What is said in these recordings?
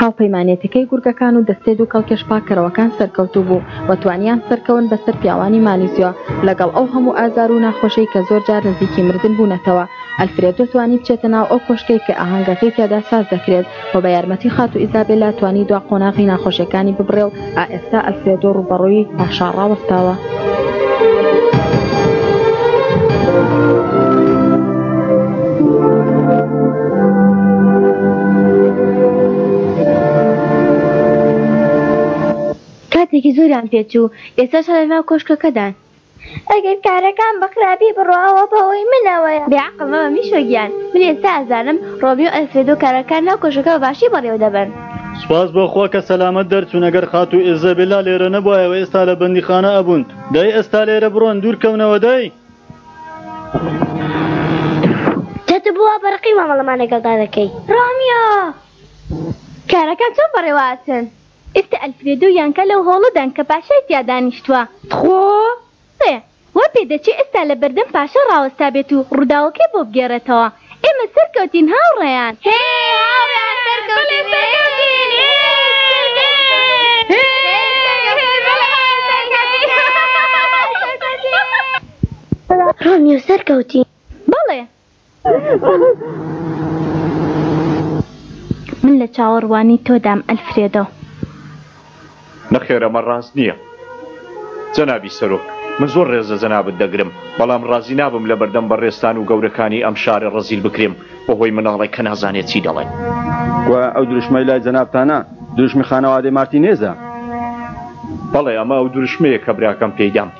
هاوپەیمانێتەکەی گورگەکان و دەستەی دوو کەڵکێش پاککەرەوەکان سەرکەوتوو بوو و توانیان سەرکەون بەسەر پیاوانی مالیزیا لەگەڵ ئەو هەموو ئازار و ناخۆشەی کە زۆر جار نزیکی مردن بوونەتەوە ئەلفرێدۆ توانی بچێتە ناو ئەو کۆشکەی کە ئاهەنگەکەی تیادا ساز دەکرێت و بە یارمەتی خاتوو ئیزابێلا توانی دوا قۆناغی ناخۆشیەکانی ببڕێ و ئائێستا ئەلفرێدۆ ڕوبەڕووی پاشا ڕاوەستاوە. کاتێکی زۆریان پێچوو ئێستاش هەر لەناو کۆشکەکەدان. ئەگەر کارەکان بە خراپی بڕۆ ئەوە بەهۆی منەوەیە. بێ عەقڵ مەبە میشۆ گیان، من ئێستا ئەزانم ڕۆمیۆ ئەلفرێدۆ کارەکان ناو کۆشکەکە بە باشی بەڕێوە دەبەن. سوپاس بۆ خوا کە سەلامەت دەرچوون ئەگەر خاتوو ئیزەبیلا لێرە نەبوایە ئێستا لە بەندیخانە ئەبوون دەی ئێستا لێرە بڕۆن دوور کەونەوە دەی. چەتە بۆ وا بەڕقی مامەڵەمان لەگەڵدا دەکەی ڕۆمیۆ. کارەکان چۆن بەڕێوە ئەچن؟ ئێستا ئەلفرێدۆ و یانکا لەو هۆڵەدان کە پاشای تیا دانیشتووە. تخۆ! سێ، وا پێ دەچێ ئێستا لە بەردەم پاشا ڕاوەستا بێت و ڕووداوەکەی بۆ بگێڕێتەوە. ئێمە سەرکەوتین هاوڕێیان! هێ هاوڕێیان سەرکەوتین! هێ سەرکەوتین! هێ سەرکەوتین! هێ سەرکەوتین! بەڵێ سەرکەوتین! هاوڕێیان سەرکەوتین! هاوڕێیان سەرکەوتین! بەڵێ من لە چاوەڕوانی تۆدام ئەلفرێدۆ. نەخێر ئەمە ڕاست نییە جەنابی سەرۆک. من زۆر ڕێز لە جەنابت دەگرم، بەڵام ڕازی نابم لەبەردەم بەڕێزتان و گەورەکانی ئەم شارە ڕەزیل بکرێم بەهۆی مناڵێک کە نازانێت چی دەڵێ. گوایە ئەو دروشمەی لای جەنابتانە دروشمی خانەوادەی مارتینێزە. بەڵێ، ئەمە ئەو دروشمەیە کە براکەم پێی دام.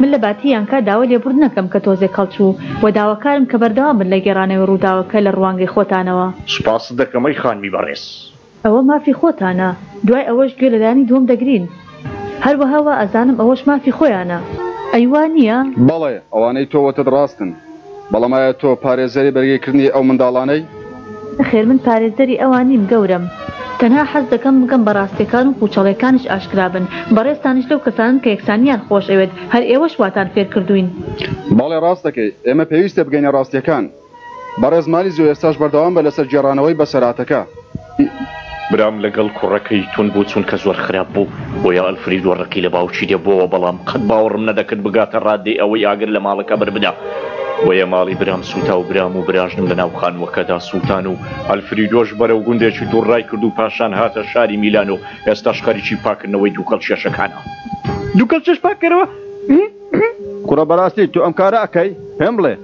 من لە باتی یانکا داوای لێبوردن ئەکەم کە تۆزێک هەڵچوو وە داواکارم کە بەردەوام بن لە گێڕانەوەی ڕووداوەکە لە ڕوانگەی خۆتانەوە. سوپاست دەکەم ئەی خانمی بەڕێز. ئەوە مافی خۆتانە دوای ئەوەش گوێ لە لانی دووەم دەگرین هەروەها وا ئەزانم ئەوەش مافی خۆیانە ئەی وا نییە؟ بەڵێ ئەوانەی تۆ وتت ڕاستن. بەڵام ئایا تۆ پارێزەری بەرگری کردنی ئەو منداڵانەی؟ نەخێر من پارێزەری ئەوان نیم گەورەم. تەنها حەز دەکەم بگەم بە ڕاستیەکان و پوچەڵێکانیش ئاشکرا بن. بەڕێزتانیش لەو کەسانەن کە یەکسانیان خۆش ئەوێت، هەر ئێوەش واتان فێر کردووین. بەڵێ ڕاست دەکەی، ئێمە پێویستە بگەینە ڕاستیەکان. بەڕێز مالیزۆ ئێستاش بەردەوام بە لەسەر گێڕانەوەی بەسەرهاتەکە. برام لەگەڵ کوڕەکەی توند بوو چونکە زۆر خراپ بوو بۆیە ئەلفریدۆ ڕقی لە باوکی دەبووەوە بەڵام قەت باوەڕم نەدەکرد بگاتە ڕاددەی ئەوەی ئاگر لە ماڵەکە بەربدا بۆیە ماڵی برام سووتا و برام و براژنم لەناو خانووەکەدا سووتان و ئەلفریدۆش بەرەو گوندێکی دوور ڕای کرد و پاشان هاتە شاری میلانۆ ئێستاش خەریکی پاککردنەوەی دووکەڵ کێشەکانە. دووکەڵ کێش پاککەرەوە. کوڕە بەراستی تۆ ئەم کارە ئەکەی پێم بڵێ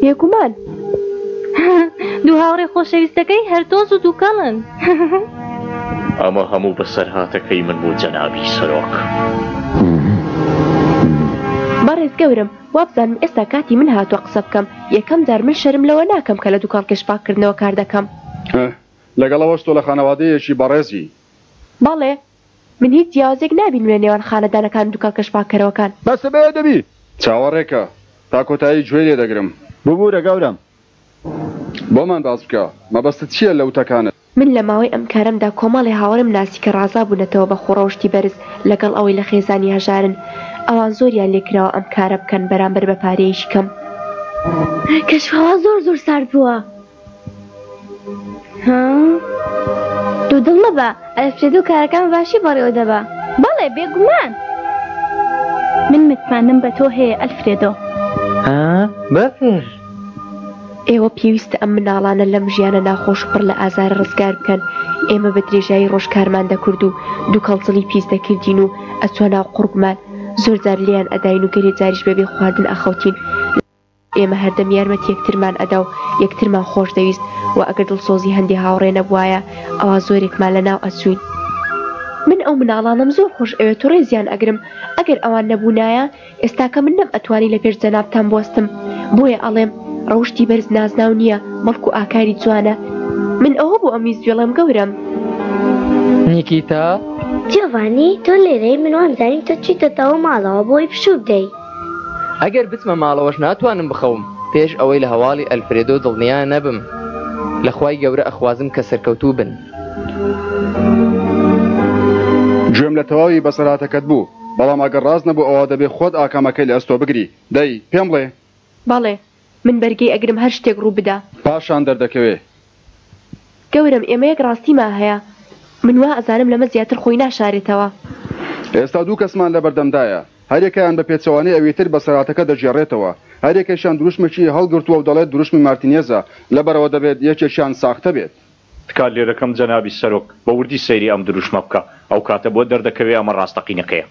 بێگومان دوو هاوڕێ خۆشەویستەکەی هەرتۆز و دووکەڵن ئەمە هەموو بەسەرهاتەکەی من بوو جەنابی سەرۆک. بەڕێز گەورم وابزانم ئێستا کاتی من هاتووە قسە بکەم یەکەم جار من شەرم لەوە ناکەم کە لە دوکان کەشپاکردنەوە کار دەکەم لەگەڵ ئەوەش تۆ لە خانەوادەیەکی بەڕێزی. بەڵێ من هیچ جیاوازیەک نابینم لە نێوان خانەدانەکان و دوکەڵکەش پاککەرەوەکان. بەسە بەێ دەبی. چاوەڕێکە تا کۆتایی گوێی لێ دەگرم. ببورە گەورەم بۆمان باس بکە مەبەستت چیە لە وتەکانت؟ من لە ماوەی ئەم کارەمدا کۆمەڵێ هاوڕێم ناسی کە ڕازا بونەتەوە بە خوڕەوشتی بەرز لەگەڵ ئەوەی لە خێزانی هەژارن ئەوان زۆریان لێ کراوە ئەم کارە بکەن بەرامبەر بە پارەیەکی کەم کەشوهەوا زۆر زۆر سارد بووە. ها دوو دڵ مەبە ئەلفرێدۆ کارەکان باشی بەڕێوە دەبا بەڵێ بێگومان من متمانەم بە تۆ هەیە ئەلفرێدۆ بەفر ئێوە پێویستە ئەم مناڵانە لەم ژیانە ناخۆش پڕ لە ئازار ڕزگار بکەن ئێمە بە درێژایی ڕۆژ کارمان دەکرد و دوو کەڵجڵی پیس دەکردین و ئەچوە ناو قوڕگمان زۆر جار لێیان ئەداین و گەلێ جاریش بەبێ خواردن ئەخەوتین ئێمە هەردەم یارمەتی یەکترمان ئەدا و یەکترمان خۆش دەویست و ئەگەر دڵسۆزی هەندێ هاوڕێ نەبوایە ئەوا زۆرێکمان لە ناو ئەچووین. من ئەو مناڵانەم زۆر خۆش ئەوێت و ڕێزیان ئەگرم، ئەگەر ئەوان نەبوونایە ئێستاکە من نەم ئەتوانی لە پێش جەنابتان بوەستم، بۆیە ئەڵێم ڕەوشتی بەرز نازناو نیە بەڵکو ئاکاری جوانە. من ئەوە بۆ ئەمیس بیڵێم گەورەم. نیکیتا. جیۆڤانی، تۆ لێرەی من وامزانی تۆ چیتۆتەوە ماڵەوە بۆی پشوو بدەی. ئەگەر بچمە ماڵەوەش ناتوانم بخەوم پێش ئەوەی لە هەواڵی ئەلفرێدۆ دڵنیا نەبم لەخوای گەورە ئەخوازم کە سەرکەوتوو بن. گوێم لە تەواوی بەسەرهاتەکەت بوو، بەڵام ئەگەر ڕاست نەبوو ئەوا دەبێ خۆت ئاکامەکەی لە ئەستۆ بگری. دەی پێم بڵێ. بەڵێ، من بەرگەی ئەگرم هەر شتێک ڕوو بدا. پاشان دەردەکەوێ. گەورەم ئێمە یەک ڕاستیما هەیە. من وا ئەزانم لەمە زیاتر خۆی ناشارێتەوە. ئێستا دوو کەسمان لە بەردەمدایە. هەر یەکەیان بە پێچەوانەی ئەوی تر بەسەرهاتەکە دەگێڕێتەوە. هەر یەکەشیان دروشمێکی هەڵگرتووە و دەڵێت دروشمی مارتینێزە، لەبەرئەوە دەبێت یەکێکیان ساختە بێت. تکات لێدەکەم جەنابی سەرۆک بە وردی سەیری ئەم دروشمە بکە، ئەو کاتە بۆت دەردەکەوێ ئەمە ڕاستەقینەکەیە.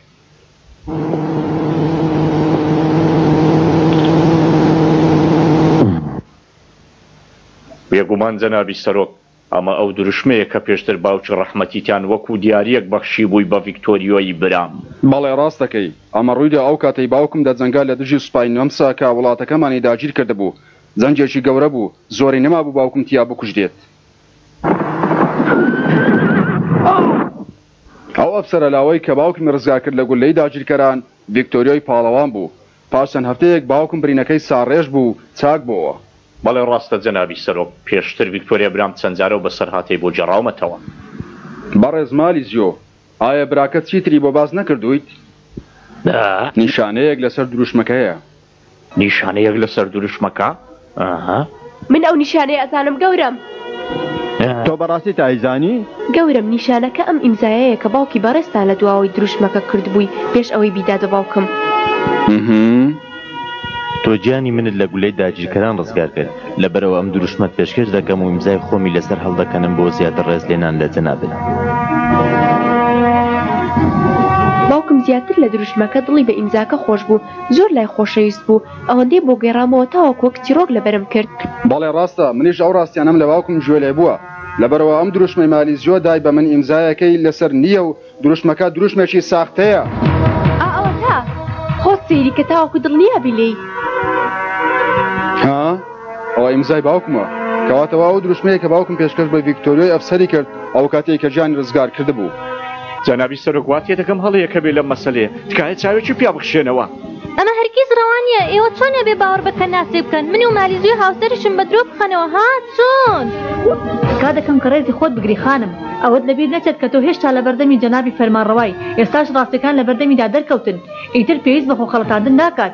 بێگومان جەنابی سەرۆک، ئەمە ئەو دروشمەیە کە پێشتر باوکی ڕەحمەتیتان وەکوو دیارییەک بەخشیبووی بە ڤیکتۆریۆی برام. بەڵێ ڕاست دەکەی، ئەمە ڕوویدا ئەو کاتەی باوکم دەجەنگا لە دژی سوپای نەمسا کە وڵاتەکەمانی داگیرکردبوو، زەنگێکی گەورە بوو زۆری نەمابوو باوکم تیا بکوژرێت. ئەو ئەفسەرە لاوەی کە باوکمی ڕزگار کرد لە گوللەی داگیرکەران ڤیکتۆریۆی پاڵەوان بوو. پاش چەند هەفتەیەک باوکم برینەکەی ساڕێژ بوو و چاک بۆوە. بەڵێ ڕاستە جەنابی سەرۆک، پێشتر ڤیکتۆریا برام چەند جارە و بەسەرهاتێی بۆ گێڕاومەتەوە. بەڕێز مالیزیۆ، ئایا براکەت چیتری بۆ باس نەکردوویت؟ نیشانەیەک لەسەر دروشمەکەیە. نیشانەیەک لەسەر دروشمەکە ئاها من ئەو نیشانەیە ئەزانم گەورەم تۆ بەڕاستی تایزانی؟ گەورەم نیشانەکە ئەم ئیمزایەیە کە باوکی بەڕێزتان لە دواوەی دروشمەکە کردبووی پێش ئەوەی بیدات بە باوکم تۆ گیانی منت لە گولەی داگیرکەران ڕزگار کرد لەبەرەوە ئەم دروشمەت پێشکەش دەکەم و ئیمزای خۆمی لەسەر هەڵدەکەنم بۆ زیاتر ڕێزلێنان لە جەنابت باوکم زیاتر لە دروشمەکە دڵی بە ئیمزاکە خۆش بوو زۆر لای خۆشەویست بوو ئەوەندەی بۆ گێڕامەوە تاوەک وەک چیڕۆک لەبەرم کرد. بەڵێ ڕاستە منیش ئەو ڕاستیانەم لە باوکم گوێ لێ بووە لەبەرئەوە ئەم دروشمەی مالیزیۆ دای بە من ئیمزایەکەی لەسەر نییە و دروشمەکە دروشمێکی ساختەیە. ئا ئەوەتا خۆت سەیری کە تاوەکو دڵنیابی لێی. ئەوە ئیمزای باوکمە. کەواتە وا ئەو دروشمەیە کە باوکم پێشکەش بە ڤیکتۆریۆی ئەفسەری کرد ئەوکاتەی کە گیانی ڕزگار کردبوو. جەنابی سەرۆک وا تێدەگەم هەڵەیەک هەبێت لەم مەسەلەیە. تکایە چاوێکی پیا بخشێنەوە. ئەمە هەرگیز ڕەوا نیە ئێوە چۆن ئەبێ باوەڕ بە کەناسێ بکەن منی و مالیزی و هاوسەریشم بە درۆ بخەنەوە ها چۆن؟ تکا دەکەم کە ڕێزی خۆت بگری خانم ئەوەت لە بیر نەچێت کە تۆ هێشتا لە بەردەمی جەنابی فەرمانڕەوای ئێستاش ڕاستیەکان لە بەردەمیدا دەرکەوتن ئیتر پێویست بە خۆ خەڵەتاندن ناکات.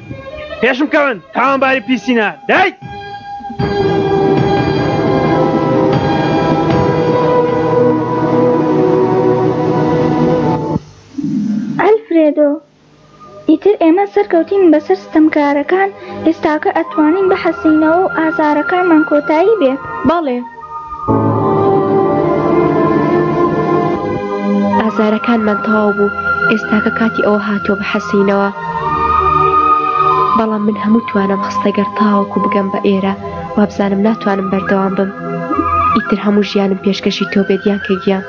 پێشم کەون تاوانباری پیسینە دایت ئەلفرێدۆ ئیتر ئێمە سەرکەوتین بەسەر ستەمکارەکان ئێستاکە ئەتوانین بحەسینەوە و ئازارەکانمان کۆتایی بێ بەڵێ. ئازارەکانمان تەواو بوو ئێستاکە کاتی ئەوە هاتووە بە حەسینەوە بەڵام من هەموو توانم خستە گەر تاوەکو بگەم بە ئێرە وابزانم ناتوانم بەردەوام بم ئیتر هەموو ژیانم پێشکەشی تۆ بێت یان کە گیان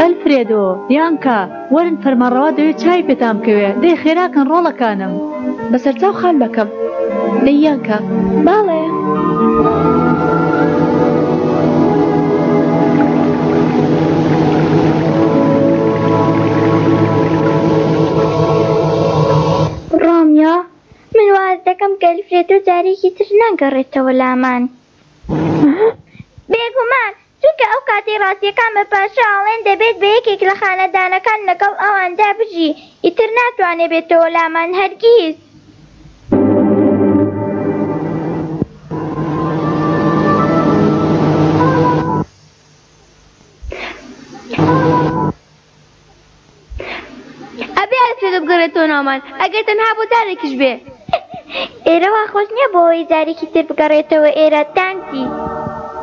ئەلفرێدۆ یانکە وەرن فەرمەڕەوە دەوێت چای پێتان بکەوێ دەی خێراکەن ڕۆڵەکانم بەسەرچاو خان بەکەم دەیان کە باڵێ. دەکەم کە فرێتۆ جارێکی تر ناگەڕێتەوە لامان بێگومان چونکە ئەو کاتەی ڕاستیەکان بە پاشا ئەڵێن دەبێت بە یەکێک لە خانەدانەکان لەگەڵ ئەواندا بژی ئیتر ناتوانێت بێتەوە لامان هەرگیز. ئەبێ ئەو چێتە بگەڕێتەوە ناومان ئەگەر تەنها بۆ جارێکیش بێ ئێرە وا خۆش نییە بۆ ئەوەی جارێکی تر بگەڕێتەوە ئێرە تانتی.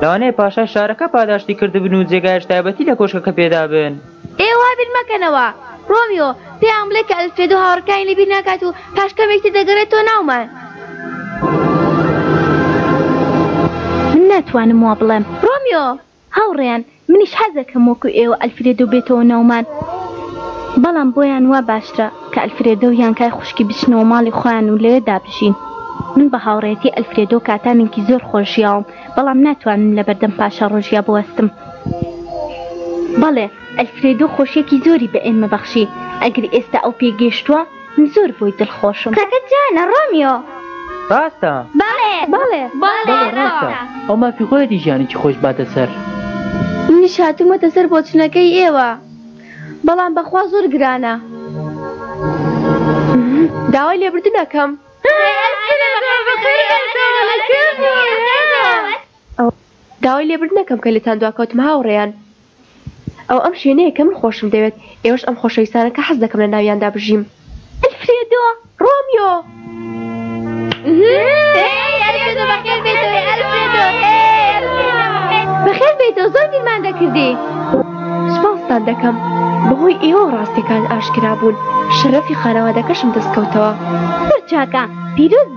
لەوانەیە پاشای شارەکە پاداشتی کردبن و جێگایش تایبەتی لە کۆشکەکە پێدابن. ئێ وا بیر مەکەنەوە ڕۆمیۆ، پێیان بڵێ کە ئەلفرێدۆ هاوڕێکانی لەبیر ناکات و پاش کەمێک تر دەگەڕێتەوە ناومان. من ناتوانم وا بڵێم. ڕۆمیۆ! هاوڕێیان منیش حەزەکەم وەکو ئێوە ئەلفرێدۆ بێتەوە ناومان بەڵام بۆیان وا باشترە کە ئەلفرێدۆ و یانکای خوشکی بچنەوە ماڵی خۆیان و لەوێ دابژین من بە هاوڕێتی ئەلفرێدۆ کاتانێکی زۆر خۆش ژیاوم بەڵام ناتوانم لەبەردەم پاشا ڕۆژیا بوەستم بەڵێ ئەلفرێدۆ خۆشیەکی زۆری بە ئێمە بەخشی ئەگر ئێستا ئەو پێی گەشتوە من زۆر بۆی دڵخۆشم. قسەکەت جوانە ڕۆمیۆ. ڕاستە؟ بەڵێ. بەڵێ. بەڵێ ڕاستە. ئەو مافی خۆیەتی ژیانێکی خۆی بباتە سەر. منیش هاتوومەتە سەر بۆچوونەکەی ئێوە، بەڵام بەخوا زۆر گرانە. داوای لێبردن ئەکەم. داوای لێبردن ئەکەم کە لێتان دواکەوتم هاوڕێیان. ئەوە ئەم شوێنەیە کە من خۆشم دەوێت، ئێوەش ئەم خۆشەویستانە کە حەز دەکەم لە ناویاندا بژیم. ئەلفرێدۆ! ڕۆمیۆ! بەخێربێیتەوە، زۆر بیرمان دەکردی. سوپاستان دەکەم. بەهۆی ئێوەوە ڕاستییەکان ئاشکرا بوون، شەرەفی خانەوادەکەشم دەستکەوتەوە. زۆر چاکە، پیرۆزبیت.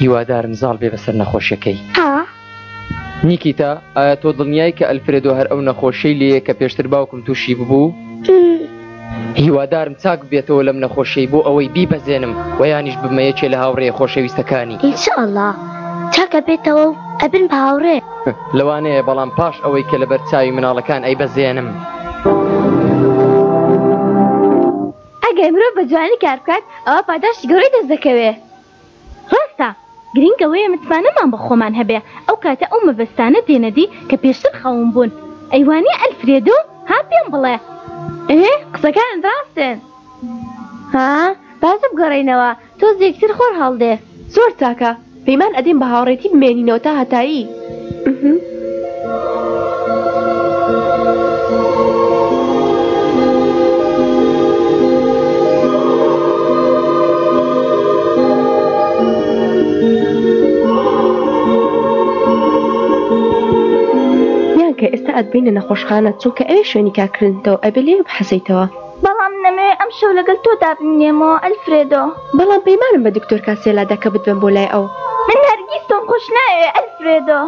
هیوادارم زاڵ بێ بەسەر نەخۆشیەکەی نیکیتا ئایا تۆ دڵنیای کە ئەلفرێدۆ هەر ئەو نەخۆشەی لێە کە پێشتر باوکم تووشی ببوو هیوادارم چاک بێتەوە لەم نەخۆشەی بۆ ئەوەی بیبەزێنم و یانیش بمە یەکێ لە هاوڕێ خۆشەویستەکانی ئینشاءله چاکە بێتەوە و ئەبن بە هاوڕێ لەوانەیە بەڵام پاش ئەوەی کە لەبەر چاوی مناڵەکان ئەی بەزێنم. ئەگەر مرۆڤ بە جوانی کار بکات ئەوا پاداشتی گەورەی دەست دەکەوێت. ڕاستە، گرینگ ئەوەیە متمانەمان بە خۆمان هەبێ، ئەو کاتە ئەو مەبەستانە دێنە دی کە پێشتر خەون بوون. ئەی وانیە ئەلفرێدۆ؟ ها پێم بڵێ. ئێ قسەکانت ڕاستن. ها باسە بگەڕێینەوە تۆز یەکتر خۆر هەڵدێ. زۆر چاکە پەیمان ئەدیم بە هاوڕێتی بمێنینەوە تا هەتایی. کە ئێستا ئەتبینە نەخۆشخانە چونکە ئەوێ شوێنی کاکردنەوە ئەبێ لێ بحەسەیتەوە بەڵام نەمەوێ ئەمشەو لەگەل تۆدا بمینێمەوە ئەلفرێدۆ. بەڵام پەیمانم بە دکتۆر کاسێلا دا کە بتبەم بۆ لای ئەو. من هەرگیز تۆم خۆش ناوێ ئەلفرێدۆ.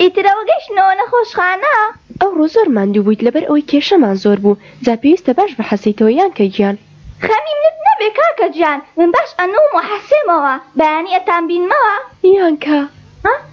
ئیتر ئەوە گەیشتنەوە نەخۆشخانە؟ ئەوڕۆ زۆر ماندوو بوویت لەبەر ئەوەی کێشەمان زۆر بوو جا پێویستە باش بحەسێیتەوە یانکە گیان. خەمی منت نەبێ کاکە گیان من باش ئەنووم و ئەحەسێمەوە بەیانی ئەتانبینمەوە. یانکە.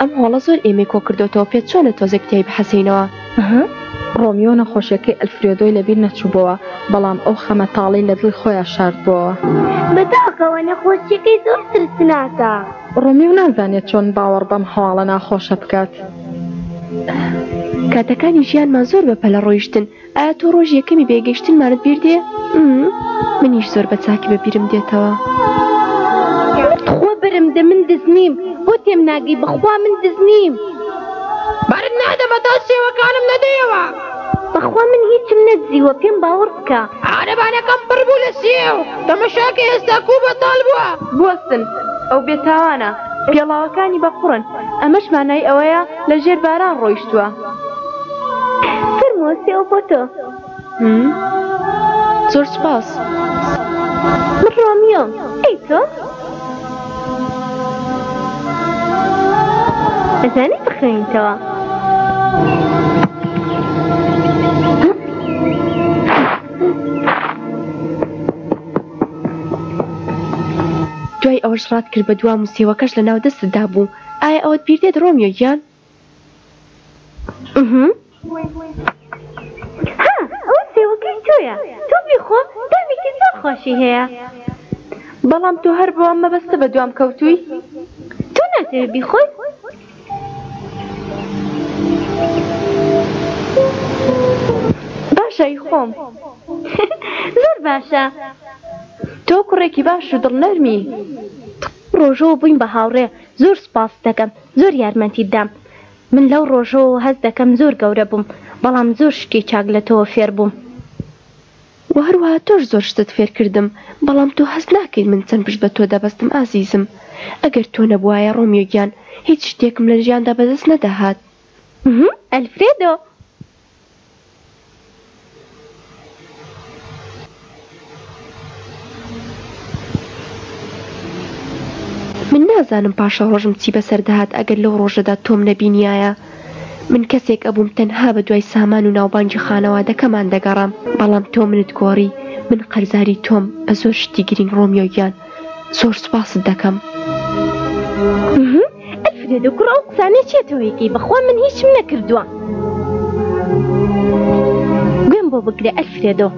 ئەم هۆڵە زۆر ئێمەی کۆ کردۆتەوە پێت چۆنە تۆزێک تیای بحەسینەوە؟ ئەها ڕۆمیۆ نەخۆشیەکەی ئەلفرێدۆی لەبیر نەچووبۆوە بەڵام ئەو خەمە تاڵەی لە دڵی خۆیا شاردبۆوە. بەداخەوە نەخۆشیەکەی زۆر ترسناکە. ڕۆمیۆ نازانێت چۆن باوەڕ بەم هەواڵە ناخۆشە بکات. کاتەکانی ژیانمان زۆر بە پەلە ڕۆیشتن. ئایا تۆ ڕۆژ یەکەمی بێگەشتنمانت بیر دێ؟ منیش زۆر بە چاکی بە بیرم دێتەوە. خۆ برم دە من دز نیم بۆ تێم ناگەی بەخوا من دز نیم. بەرت نادەمە تا سێوەکانم نەدەیەوە. بەخوا من هیچم نەدزیوە پێم باوەڕ بکە. عارەبانەکەم پڕ بوو لە سێو. تەمەشاکە ئێستا کوو بەتاڵ بووە. بوەستن، ئەو بێتاوانە. پێڵاوەکانی بە قوڕن. ئەمەش مانای ئەوەیە لە ژێر باران ڕۆیشتووە. ترمۆسی ئەو بۆ تۆ زۆر سپاس من ڕۆمیۆم ئەی تۆ ئەزانی بخوێنیتەوە دوای ئەوەش ڕات کرد بە دوا موسێوەکەش لە ناو دەستتدا بوو ئایا ئەوەت بیر دێت ڕۆمیۆ گیان ها ئەوە سێوەکەی تۆیە تۆ بیخۆ تامیکی زۆر خۆشی هەیە بەڵام تۆ هەر بەوە مەبەستە بە دوام کەوتووی تۆ ناتەوێ بیخۆی باشای خۆم زۆر باشە تۆ کوڕێکی باش و دڵنەرمی ڕۆژەوە بووین بە هاوڕێ زۆر سوپاست دەکەم زۆر یارمەتیت دام من لەو ڕۆژەوە هەست دەکەم زۆر گەورە بووم بەڵام زۆر شتی چاک لە تۆوە فێر بووم. وە هەروەها تۆش زۆر شتت فێر کردم بەڵام تۆ هەست ناکەیت من چەند پشت بە تۆ دەبەستم ئازیزم ئەگەر تۆ نەبوایە ڕۆمیۆ گیان هیچ شتێکم لە ژیاندا بەدەست نەدەهات. ئەلفرێدۆ. من نازانم پاشەڕۆژم چی بەسەر دەهات ئەگەر لەو ڕۆژەدا تۆم نەبینیایە. من کەسێک ئەبووم تەنها بە دوای سامان و ناوبانگی خانەوادەکەمان دەگەڕام بەڵام تۆ منت گۆڕی من قەرزاری تۆم بە زۆر شتی گرینگ ڕۆمیۆ گیان زۆر سوپاست دەکەم. ئەفرێدە کوڕ ئەو قسانەی چیە تۆیەکەی بەخوا من هیچم نەکردووە گوێم بۆ بگرە ئەلفرێدۆ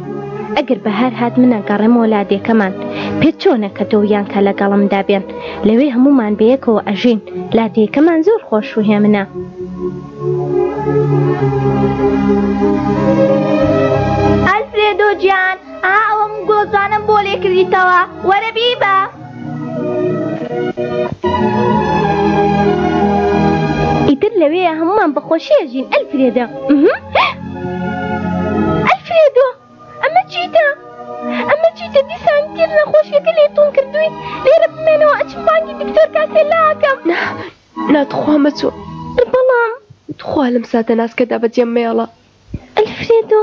ئەگەر بەهار هات منە گەڕێمەوە لادێکەمان پێت چۆنە کە تۆ یان کە لەگەڵم دابێن لەوێ هەمومان بەیەکەوە ئەژین لادێکەمان زۆر خۆش و هێمنە. ئەلفرێدۆ گیان ئا ئەوەم گۆزانم بۆ لێکردیتەوە وەرە بیبە. ئیتر لەوێیە هەمومان بە خۆشی ئەژین ئەلفرێدە ئەلفرێدۆ ئەمە چیتە ئەمە چیتە دیسان تیر نەخۆشیەکە لێ تون کردوین لێرە بمێنەوە ئەچم بانگی دکتۆر کاسێلاکەم ناتخوا مەچۆ بەڵام تخوا لەم ساتە ناسکەدا بەجێم مێڵە ئەلفرێدۆ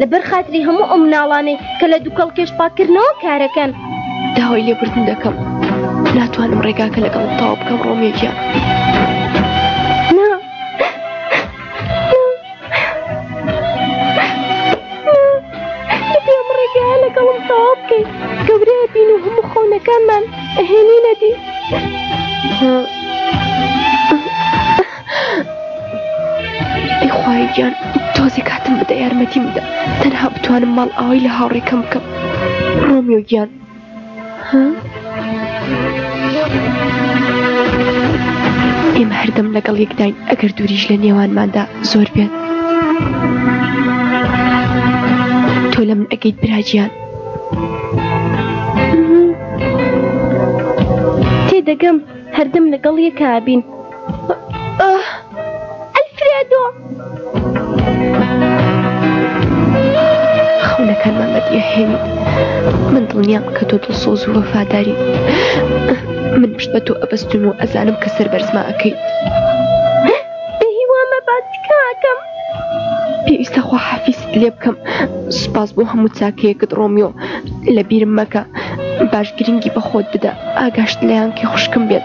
لەبەر خاتری هەموو ئەو مناڵانەی کە لە دووکەڵ کێش پاکردنەوە کارەکەن داوای لێبردن دەکەم ناتوانم ڕێگاکە لەگەڵ تاو بکەم ڕۆمێکیان. ئەیخوای گیان تۆزی کاتم بدە یارمەتیم بدە تەنها بتوانم ماڵ ئاوای لە هاوڕێکەم بکەم ڕۆمیۆ گیان ئێمە هەردەم لەگەڵ یەکداین ئەگەر دووریش لە نێوانماندا زۆر بێت تۆ لە من ئەگەیت براجیان تێدەگەم هەردەم لەگەڵ یەکابین ئەلفرێدۆ خەونەکان مامەدیە هێنی من دڵنیام کە تۆ دڵسۆز و وەفاداری من پشت بە تۆ ئەبەستون و ئەزانم کە سەر بەرزما ئەەکەیت بەهیوامە باتکاکەم پێویستە خۆ حەفیز لێ بکەم سوپاس بۆ هەموو چاکەیەکت ڕۆمیۆ لە بیرم مەکە باش گرنگی بەخۆت بدە ئاگاشت لەیانکی خوشکم بێت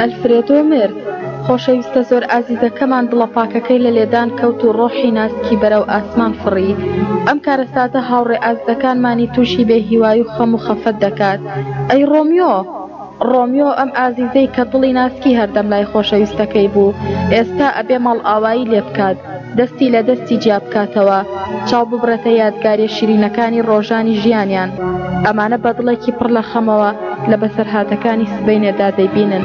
ئەلفرێدۆ مێر خۆشەویستە زۆر ئازیزەکەمان دڵە پاکەکەی لە لێدان کەوت و ڕۆحی ناسکی بەرەو ئاسمان فڕی ئەم کارەساتە هاوڕێ ئازدەکانمانی تووشی بێ هیوای و خەم و خەفەت دەکات ئەی ڕۆمیۆ ڕۆمیۆ ئەم ئازیزەی کە دڵی ناسکی هەردەم لای خۆشەویستەکەی بوو ئێستا ئەبێ ماڵئاوایی لێ بکات دەستی لە دەستی جیا بکاتەوە چاو ببڕێتە یادگاریە شیرینەکانی ڕۆژانی ژیانیان ئەمانە بە دڵێکی پڕ لە خەمەوە لە بەسەرهاتەکانی سبەینێدا دەیبینن.